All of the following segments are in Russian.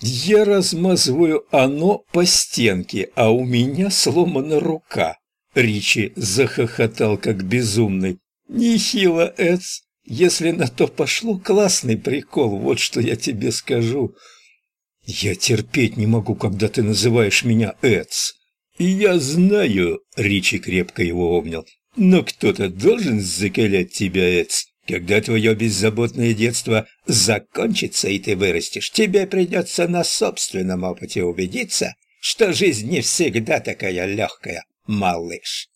Я размазываю оно по стенке, а у меня сломана рука. Ричи захохотал, как безумный. Нехило, Эц. Если на то пошло, классный прикол, вот что я тебе скажу. Я терпеть не могу, когда ты называешь меня Эц. И я знаю, Ричи крепко его обнял, но кто-то должен закалять тебя, Эц. Когда твое беззаботное детство закончится и ты вырастешь, тебе придется на собственном опыте убедиться, что жизнь не всегда такая легкая, малыш.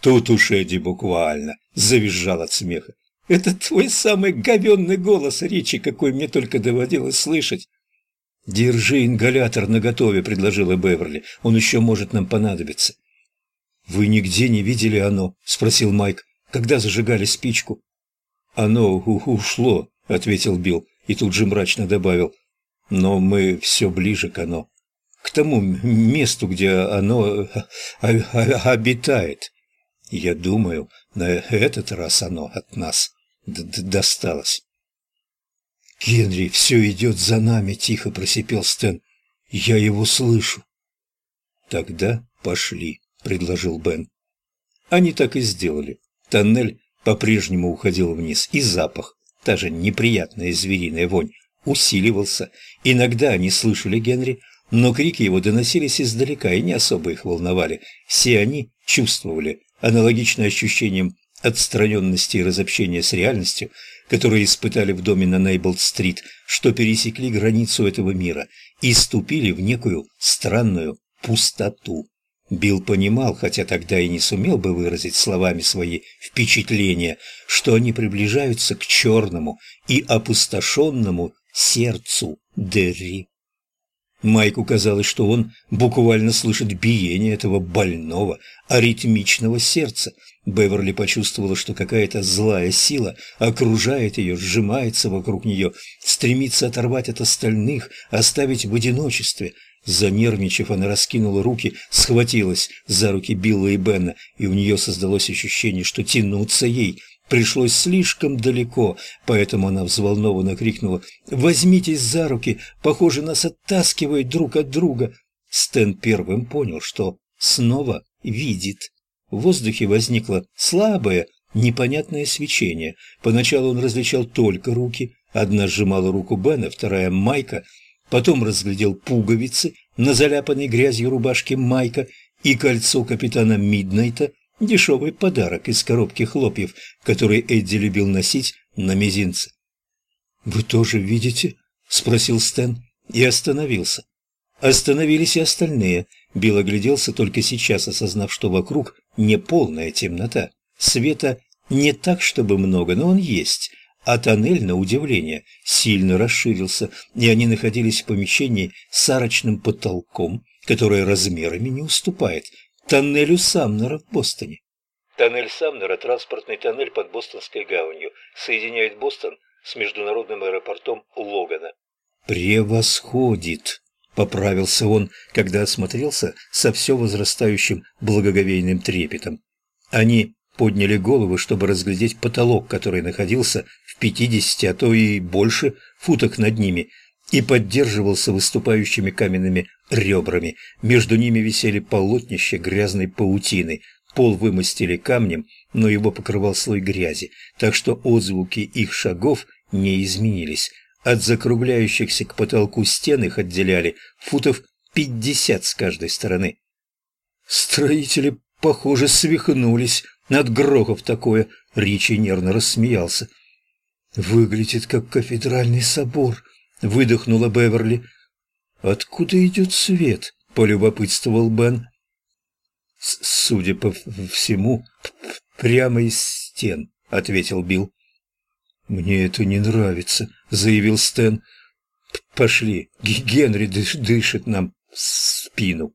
Тут уж Эдди буквально завизжал от смеха. Это твой самый говенный голос, Ричи, какой мне только доводилось слышать. «Держи ингалятор наготове», — предложила Беверли. «Он еще может нам понадобиться». «Вы нигде не видели оно?» — спросил Майк. «Когда зажигали спичку?» «Оно ушло», — ответил Билл и тут же мрачно добавил. «Но мы все ближе к оно, к тому месту, где оно обитает. Я думаю, на этот раз оно от нас досталось». «Генри, все идет за нами», — тихо просипел Стэн. «Я его слышу». «Тогда пошли», — предложил Бен. Они так и сделали. Тоннель по-прежнему уходил вниз, и запах, та же неприятная звериная вонь, усиливался. Иногда они слышали Генри, но крики его доносились издалека и не особо их волновали. Все они чувствовали, аналогично ощущениям отстраненности и разобщения с реальностью, которые испытали в доме на Нейбл-стрит, что пересекли границу этого мира и ступили в некую странную пустоту. Билл понимал, хотя тогда и не сумел бы выразить словами свои впечатления, что они приближаются к черному и опустошенному сердцу Дерри. Майку казалось, что он буквально слышит биение этого больного, аритмичного сердца. Беверли почувствовала, что какая-то злая сила окружает ее, сжимается вокруг нее, стремится оторвать от остальных, оставить в одиночестве. Занервничав, она раскинула руки, схватилась за руки Билла и Бена, и у нее создалось ощущение, что тянуться ей пришлось слишком далеко, поэтому она взволнованно крикнула «Возьмитесь за руки! Похоже, нас оттаскивает друг от друга!» Стэн первым понял, что снова видит. В воздухе возникло слабое, непонятное свечение. Поначалу он различал только руки. Одна сжимала руку Бена, вторая — Майка. Потом разглядел пуговицы на заляпанной грязью рубашке Майка и кольцо капитана Миднайта, Дешевый подарок из коробки хлопьев, который Эдди любил носить на мизинце. «Вы тоже видите?» — спросил Стэн и остановился. Остановились и остальные. Билл огляделся только сейчас, осознав, что вокруг не полная темнота. Света не так, чтобы много, но он есть. А тоннель, на удивление, сильно расширился, и они находились в помещении с арочным потолком, которое размерами не уступает тоннелю Самнера в Бостоне. Тоннель Самнера – транспортный тоннель под Бостонской гаванью, соединяет Бостон с международным аэропортом Логана. «Превосходит!» – поправился он, когда осмотрелся со все возрастающим благоговейным трепетом. Они подняли головы, чтобы разглядеть потолок, который находился в пятидесяти, а то и больше футах над ними, и поддерживался выступающими каменными ребрами. Между ними висели полотнища грязной паутины. Пол вымостили камнем, но его покрывал слой грязи, так что отзвуки их шагов не изменились. От закругляющихся к потолку стен их отделяли футов пятьдесят с каждой стороны. Строители, похоже, свихнулись. Над грохов такое. Ричи нервно рассмеялся. «Выглядит, как кафедральный собор», — выдохнула Беверли. «Откуда идет свет?» — полюбопытствовал Бен. «Судя по всему, прямо из стен», — ответил Билл. «Мне это не нравится», — заявил Стэн. «Пошли, Генри дыш дышит нам в спину».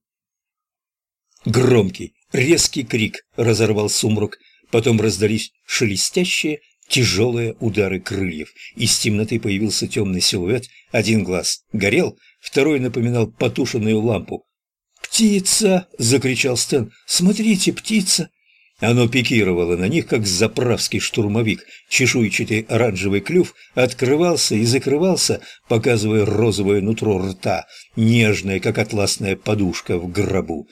Громкий, резкий крик разорвал сумрак, потом раздались шелестящие, тяжелые удары крыльев. Из темноты появился темный силуэт, один глаз горел, второй напоминал потушенную лампу. «Птица!» — закричал Стэн. «Смотрите, птица!» Оно пикировало на них, как заправский штурмовик. Чешуйчатый оранжевый клюв открывался и закрывался, показывая розовое нутро рта, нежное, как атласная подушка в гробу.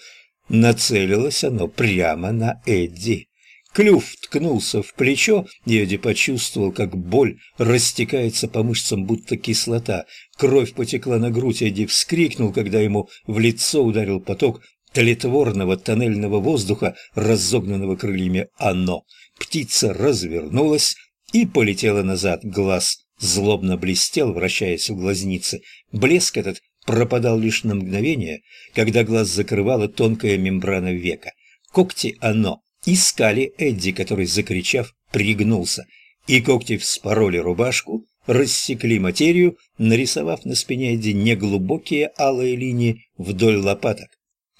Нацелилось оно прямо на Эдди. Клюв ткнулся в плечо, и Эдди почувствовал, как боль растекается по мышцам, будто кислота. Кровь потекла на грудь, Эдди вскрикнул, когда ему в лицо ударил поток тлетворного тоннельного воздуха, разогнанного крыльями «Оно». Птица развернулась и полетела назад. Глаз злобно блестел, вращаясь в глазнице. Блеск этот пропадал лишь на мгновение, когда глаз закрывала тонкая мембрана века. Когти «Оно» искали Эдди, который, закричав, пригнулся, и когти вспороли рубашку, рассекли материю, нарисовав на спине Эдди неглубокие алые линии вдоль лопаток.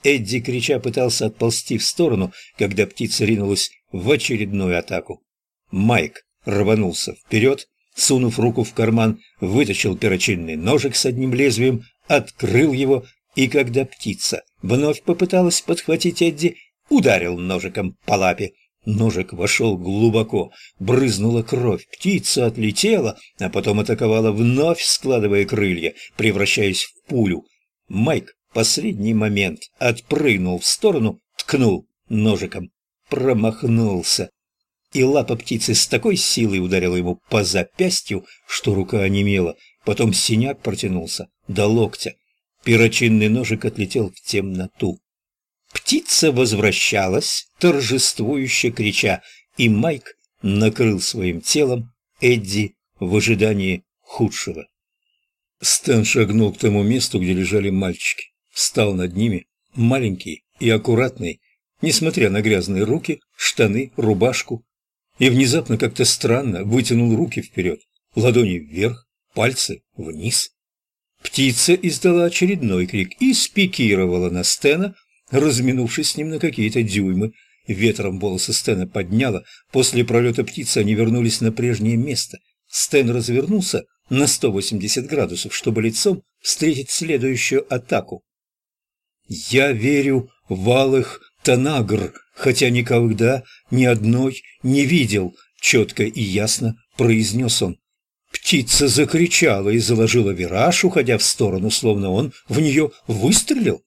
Эдди, крича, пытался отползти в сторону, когда птица ринулась в очередную атаку. Майк рванулся вперед, сунув руку в карман, вытащил перочинный ножик с одним лезвием, открыл его, и когда птица вновь попыталась подхватить Эдди, ударил ножиком по лапе. Ножик вошел глубоко, брызнула кровь, птица отлетела, а потом атаковала вновь, складывая крылья, превращаясь в пулю. Майк последний момент отпрыгнул в сторону, ткнул ножиком, промахнулся. И лапа птицы с такой силой ударила ему по запястью, что рука онемела. Потом синяк протянулся до локтя. Перочинный ножик отлетел в темноту. Птица возвращалась, торжествующе крича, и Майк накрыл своим телом Эдди в ожидании худшего. Стэн шагнул к тому месту, где лежали мальчики встал над ними, маленький и аккуратный, несмотря на грязные руки, штаны, рубашку, и внезапно как-то странно вытянул руки вперед, ладони вверх, пальцы вниз. Птица издала очередной крик и спикировала на Стена, разминувшись с ним на какие-то дюймы. Ветром волосы Стена подняло, после пролета птицы они вернулись на прежнее место. Стэн развернулся на 180 градусов, чтобы лицом встретить следующую атаку. Я верю в алых Танагр, хотя никогда ни одной не видел, четко и ясно произнес он. Птица закричала и заложила вираж, уходя в сторону, словно он в нее выстрелил.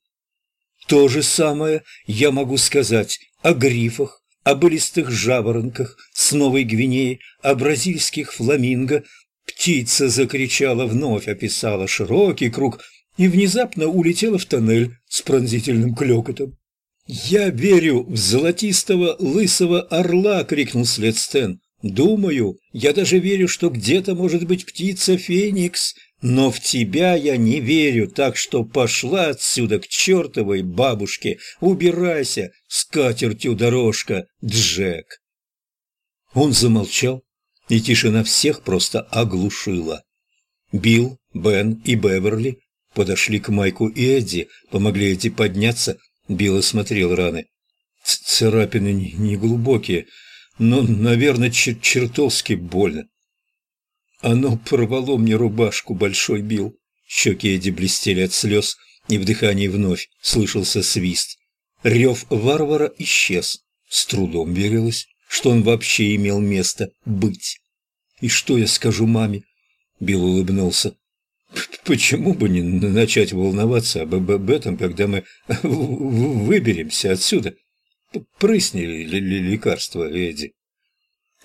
То же самое я могу сказать о грифах, о былистых жаворонках с Новой Гвинеи, о бразильских фламинго. Птица закричала, вновь описала широкий круг и внезапно улетела в тоннель с пронзительным клёкотом. «Я верю в золотистого лысого орла!» — крикнул след Стэн. «Думаю, я даже верю, что где-то может быть птица Феникс, но в тебя я не верю, так что пошла отсюда к чертовой бабушке, убирайся, с катертью дорожка, Джек!» Он замолчал, и тишина всех просто оглушила. Билл, Бен и Беверли подошли к Майку и Эдди, помогли Эдди подняться. Билл осмотрел раны. Царапины не глубокие, но, наверное, чер чертовски больно. Оно порвало мне рубашку, большой Билл. Щеки Эдди блестели от слез, и в дыхании вновь слышался свист. Рев варвара исчез. С трудом верилось, что он вообще имел место быть. «И что я скажу маме?» Билл улыбнулся. Почему бы не начать волноваться об, об этом, когда мы выберемся отсюда? Прысни ли лекарство, Эдди.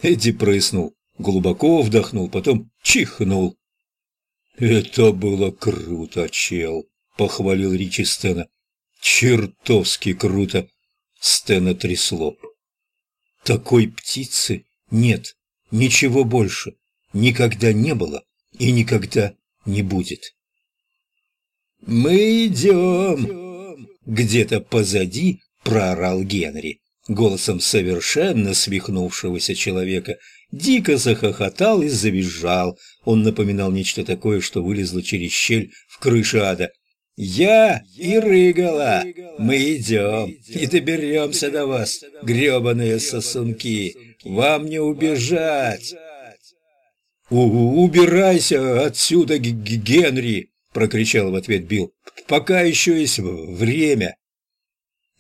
Эдди прыснул, глубоко вдохнул, потом чихнул. «Это было круто, чел», — похвалил Ричи Стена. «Чертовски круто!» Стена трясло. «Такой птицы нет, ничего больше, никогда не было и никогда не будет. «Мы идем!» Где-то позади проорал Генри, голосом совершенно свихнувшегося человека. Дико захохотал и завизжал. Он напоминал нечто такое, что вылезло через щель в крыше ада. «Я и Рыгала! Мы идем и доберемся до вас, гребаные сосунки! Вам не убежать!» «Убирайся отсюда, Генри!» — прокричал в ответ Билл. «Пока еще есть время!»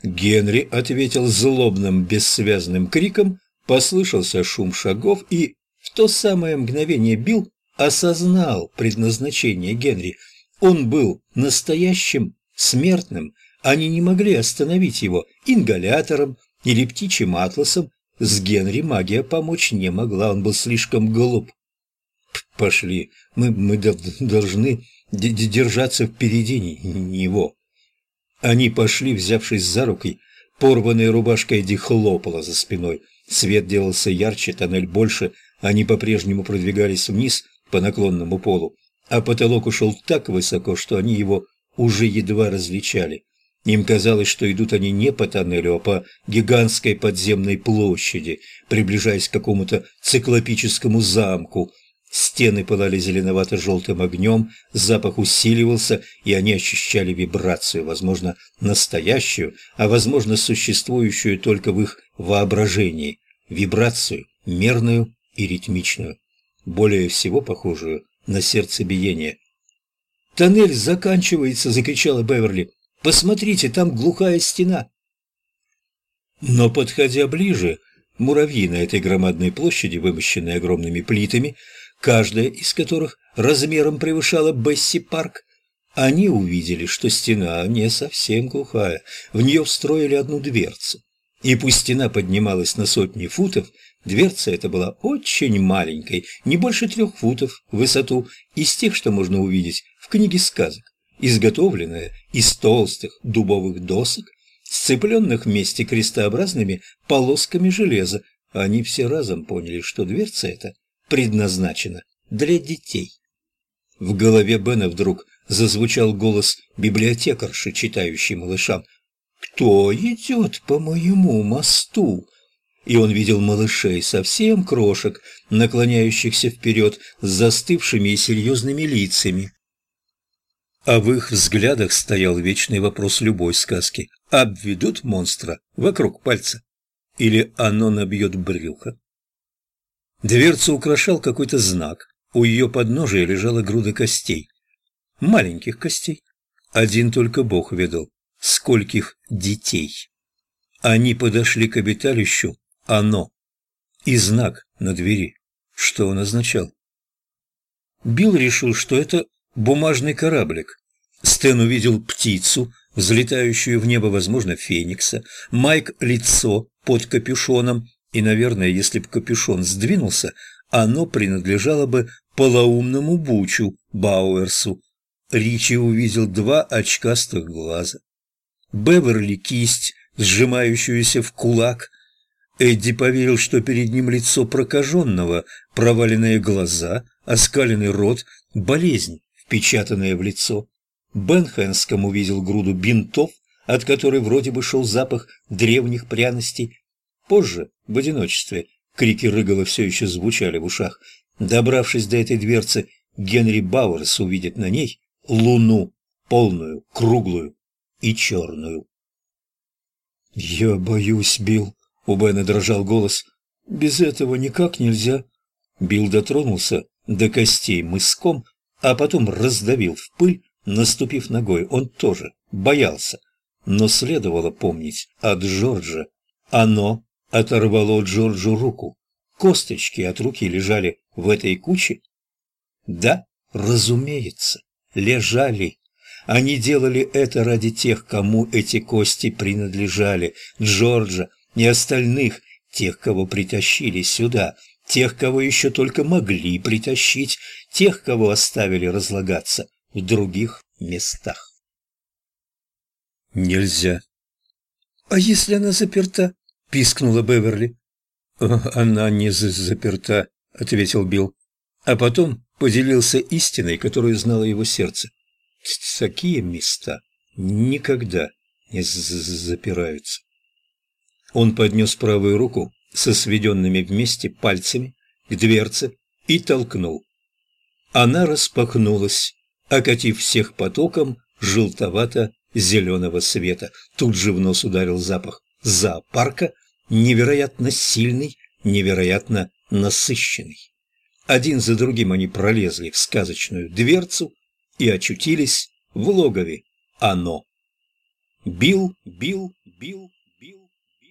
Генри ответил злобным бессвязным криком, послышался шум шагов, и в то самое мгновение Билл осознал предназначение Генри. Он был настоящим смертным, они не могли остановить его ингалятором или птичьим атласом. С Генри магия помочь не могла, он был слишком глуп. «Пошли, мы, мы должны держаться впереди него». Они пошли, взявшись за руки, порванная рубашка Эдди хлопала за спиной. Свет делался ярче, тоннель больше, они по-прежнему продвигались вниз по наклонному полу, а потолок ушел так высоко, что они его уже едва различали. Им казалось, что идут они не по тоннелю, а по гигантской подземной площади, приближаясь к какому-то циклопическому замку. Стены пылали зеленовато-желтым огнем, запах усиливался, и они ощущали вибрацию, возможно, настоящую, а возможно, существующую только в их воображении. Вибрацию, мерную и ритмичную, более всего похожую на сердцебиение. «Тоннель заканчивается!» – закричала Беверли. Посмотрите, там глухая стена. Но, подходя ближе, муравьи на этой громадной площади, вымощенной огромными плитами, каждая из которых размером превышала Бесси-парк, они увидели, что стена не совсем глухая, в нее встроили одну дверцу. И пусть стена поднималась на сотни футов, дверца эта была очень маленькой, не больше трех футов в высоту, из тех, что можно увидеть в книге сказок изготовленная из толстых дубовых досок, сцепленных вместе крестообразными полосками железа. Они все разом поняли, что дверца эта предназначена для детей. В голове Бена вдруг зазвучал голос библиотекарши, читающей малышам. «Кто идет по моему мосту?» И он видел малышей, совсем крошек, наклоняющихся вперед с застывшими и серьезными лицами. А в их взглядах стоял вечный вопрос любой сказки. Обведут монстра вокруг пальца? Или оно набьет брюхо? Дверцу украшал какой-то знак. У ее подножия лежала груда костей. Маленьких костей. Один только Бог ведал. Скольких детей. Они подошли к обиталищу «Оно» и знак на двери. Что он означал? Билл решил, что это бумажный кораблик. Стэн увидел птицу, взлетающую в небо, возможно, феникса, Майк – лицо под капюшоном, и, наверное, если бы капюшон сдвинулся, оно принадлежало бы полоумному Бучу Бауэрсу. Ричи увидел два очкастых глаза. Беверли – кисть, сжимающуюся в кулак. Эдди поверил, что перед ним лицо прокаженного, проваленные глаза, оскаленный рот, болезнь впечатанное в лицо. Бен Хэнском увидел груду бинтов, от которой вроде бы шел запах древних пряностей. Позже, в одиночестве, крики Рыгала все еще звучали в ушах. Добравшись до этой дверцы, Генри Бауэрс увидит на ней луну, полную, круглую и черную. «Я боюсь, Билл», — у Бена дрожал голос. «Без этого никак нельзя». Билл дотронулся до костей мыском, а потом раздавил в пыль, наступив ногой. Он тоже боялся. Но следовало помнить от Джорджа. Оно оторвало Джорджу руку. Косточки от руки лежали в этой куче? Да, разумеется, лежали. Они делали это ради тех, кому эти кости принадлежали. Джорджа и остальных, тех, кого притащили сюда – тех, кого еще только могли притащить, тех, кого оставили разлагаться в других местах. Нельзя. А если она заперта? пискнула Беверли. Она не заперта, ответил Билл, а потом поделился истиной, которую знало его сердце. Такие места никогда не запираются. Он поднес правую руку со сведенными вместе пальцами к дверце и толкнул. Она распахнулась, окатив всех потоком желтовато-зеленого света. Тут же в нос ударил запах зоопарка, невероятно сильный, невероятно насыщенный. Один за другим они пролезли в сказочную дверцу и очутились в логове. Оно. Бил, бил, бил.